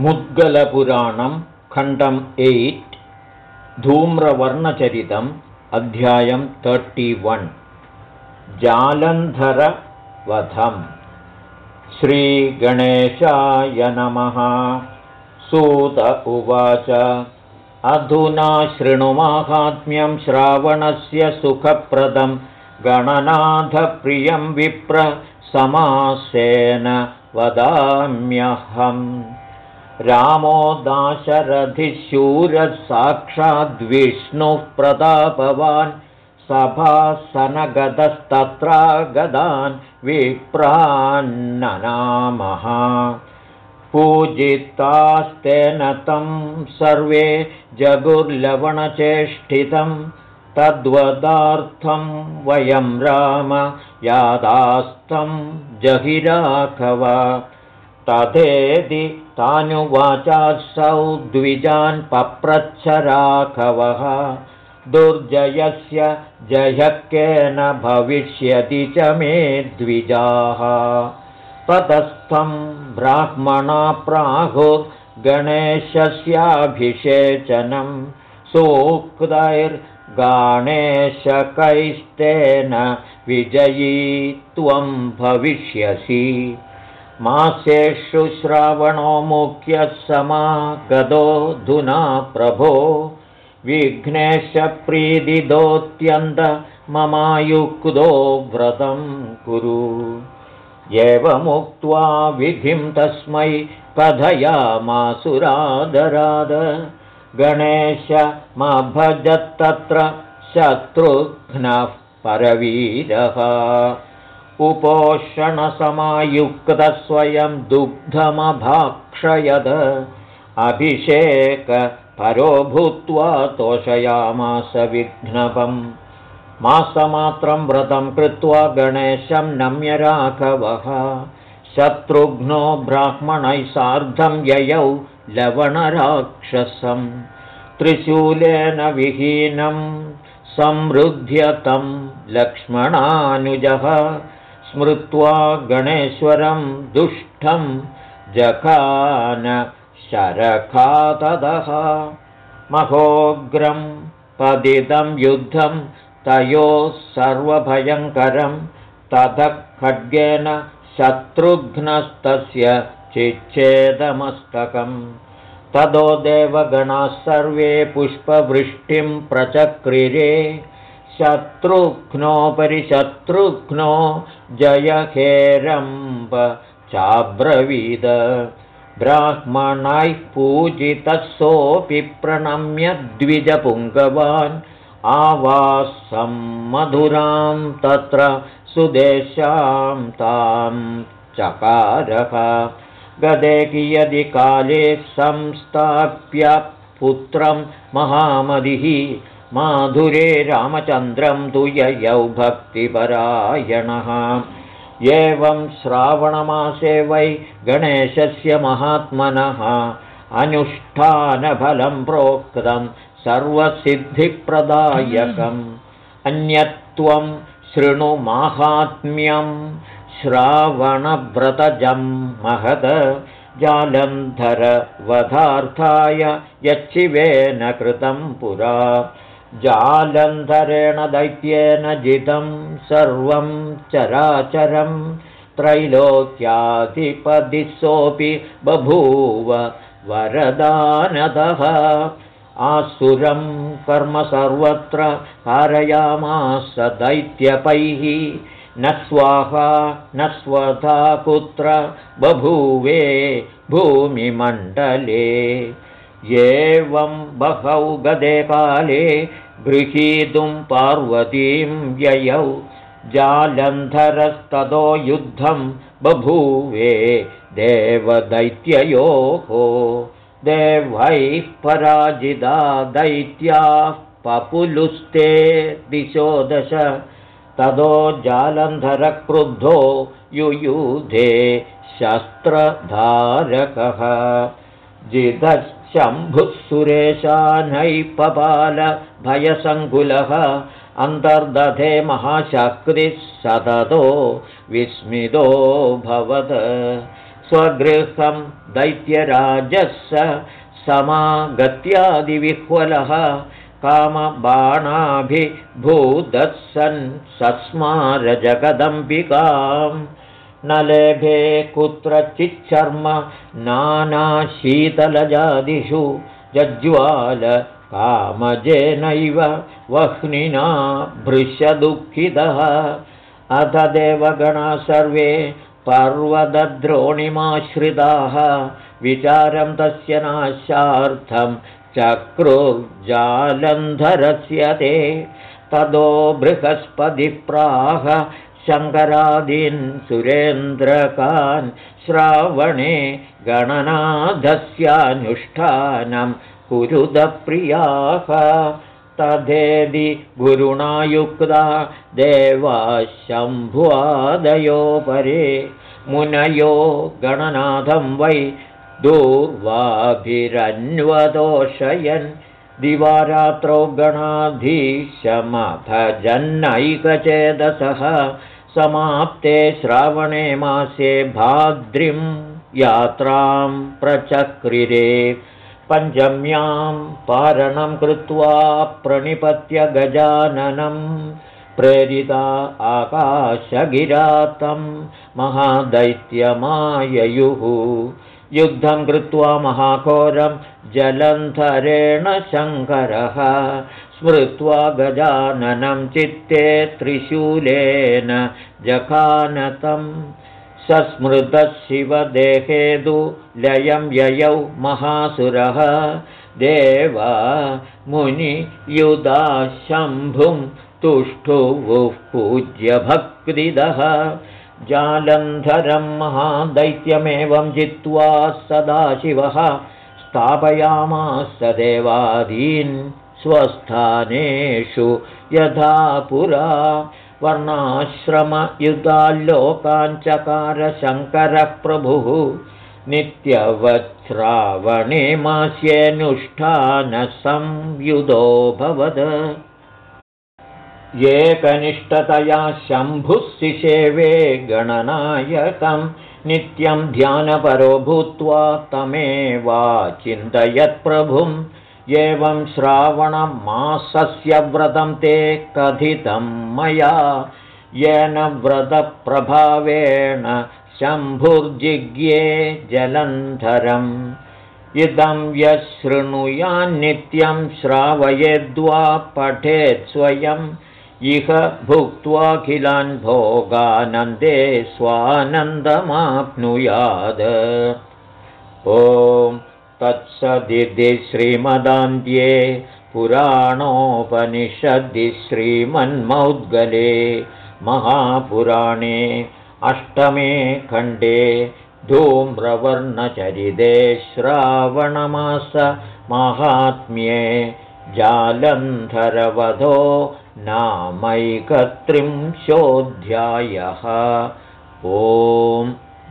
मुद्गलपुराणं खण्डम् एय्ट् धूम्रवर्णचरितम् अध्यायं वन् जालन्धरवधम्। श्रीगणेशाय नमः। सूत उवाच। अधुना शृणुमाहात्म्यं श्रावणस्य सुखप्रदं। गणनाथप्रियं विप्र समासेन वदाम्यहम् रामो दाशरथिशूरः साक्षाद्विष्णुः प्रतापवान् सभासनगतस्तत्रा गदान् विप्रान्ननामः। पूजितास्तेन तं सर्वे जगुर्लवणचेष्टितं तद्वदार्थं वयं राम यादास्तं जहिराघव तथेति तानुवाचासौ द्विजान् पप्रच्छराघवः दुर्जयस्य जयकेन भविष्यति च मे द्विजाः। ततस्थं ब्राह्मणा प्राहुर्गणेशस्याभिषेचनं सूक्तैर्गाणेशकैस्तेन विजयी त्वं भविष्यसि मासेषु श्रावणो मुख्यः समागतोऽधुना प्रभो। विघ्नेशप्रीदिदोऽत्यन्तममायुक्तो व्रतं कुरु। एवमुक्त्वा विधिं तस्मै कथयामासुरादराद गणेशमभजत्तत्र शत्रुघ्नः परवीरः उपोषणसमायुक्तस्वयं दुग्धमभाक्षयद। अभिषेकपरो भूत्वा तोषयामास विघ्नपम् मासमात्रं व्रतं कृत्वा गणेशं नम्यराघवः शत्रुघ्नो ब्राह्मणैः सार्धं ययौ लवणराक्षसं। त्रिशूलेन विहीनं संरुध्यतं लक्ष्मणानुजः स्मृत्वा गणेश्वरं दुष्टं जखान शरखातदः। महोग्रं पदितं युद्धं तयोः सर्वभयङ्करं ततः खड्गेन शत्रुघ्नस्तस्य चिच्छेदमस्तकम्। तदो देवगणाः सर्वे पुष्पवृष्टिं प्रचक्रिरे शत्रुघ्नोपरि शत्रुघ्नो जयखेरम्ब चाब्रवीद। ब्राह्मणैः पूजितः सोऽपि प्रणम्य द्विजपुङ्गवान्। आवासं मधुरां तत्र सुदेशां तां चकारः। गदे कियदि काले संस्थाप्य पुत्रं महामदिः माधुरे रामचन्द्रं तु ययौ भक्तिपरायणः। एवं श्रावणमासे वै गणेशस्य महात्मनः अनुष्ठानफलं प्रोक्तं सर्वसिद्धिप्रदायकम्। अन्यत्वं शृणु माहात्म्यं श्रावणव्रतजं महद जालन्धरवधार्थाय यच्छिवेन कृतं पुरा जालन्धरेण दैत्येन जितं सर्वं चराचरं त्रैलोक्याधिपदिसोऽपि बभूव वरदानदः। आसुरं कर्म सर्वत्र कारयामास दैत्यपैः। न स्वाहा न स्वधा कुत्र बभूवे भूमिमण्डले एवं बहौ गदे काले गृहीतुं पार्वतीं व्ययौ। जालन्धरस्ततो युद्धं बभूवे देवदैत्ययोः। देवैः पराजिता दैत्याः पपुलुस्ते दिशो दश। ततो जालन्धरक्रुद्धो युयुधे शस्त्रधारकः। जिदश्च शम्भुः सुरेशानैपपालभयसङ्कुलः अन्तर्दधे महाशक्तिः सततो विस्मितो भवत् स्वगृहं दैत्यराजः समागत्यादिविह्वलः कामबाणाभिभूतः सन् सस्मारजगदम्बिकाम् न लेभे कुत्रचिच्छर्म नानाशीतलजादिषु जज्ज्वाल कामजेनैव वह्निना भृशदुःखितः। अथ देवगणा सर्वे पर्वदद्रोणिमाश्रिताः विचारं तस्य नाशार्थं चक्रुर्जालन्धरस्य ते तदो बृहस्पतिप्राह शङ्करादीन् सुरेन्द्रकान् श्रावणे गणनाथस्यानुष्ठानं कुरुदप्रियाः। तथेदि गुरुणा युक्ता शम्भुवादयो परे मुनयो गणनाथं वै दूर्वाभिरन्वदोषयन्। दिवारात्रौ गणाधीशमभजन्नैकचेदसः समाप्ते श्रावणे मासे भाद्रिं यात्रां प्रचक्रिरे पञ्चम्यां पारणं कृत्वा प्रणिपत्य गजाननं प्रेरिता आकाशगिरातं महादैत्यमाययुः। युद्धं कृत्वा महाघोरं जलन्धरेण शङ्करः स्मृत्वा गजाननं चित्ते त्रिशूलेन जखानतम् सस्मृतः शिवदेहेदु लयं ययौ महासुरः। देवा मुनियुदाशम्भुं तुष्टुवुः पूज्यभक्तिदः। जालन्धरं महादैत्यमेवं जित्वा सदाशिवः स्थापयामास देवादीन् स्वस्थानेषु यथा पुरा वर्णाश्रमयुधाल्लोकाञ्चकारशङ्करः प्रभुः नित्यवच्छ्रावणे मास्यनुष्ठानसंयुधोऽभवद एकनिष्ठतया शम्भुः शिषेवे गणनायकं नित्यं ध्यानपरो भूत्वा तमेवा चिन्तयत्प्रभुं एवं श्रावणमासस्य व्रतं ते कथितं मया। येन व्रतप्रभावेण शम्भुर्जिज्ञे जलन्धरम्। इदं यशृणुयान्नित्यं श्रावयेद्वा पठेत् स्वयम् इह भुक्त्वाखिलान् भोगानन्दे स्वानन्दमाप्नुयाद। ॐ तत्सदिति श्रीमदान्त्ये पुराणोपनिषदि श्रीमन्मौद्गले महापुराणे अष्टमे खण्डे धूम्रवर्णचरिते श्रावणमास माहात्म्ये जालन्धरवधो नामैकत्रिंशोऽध्यायः। ओम्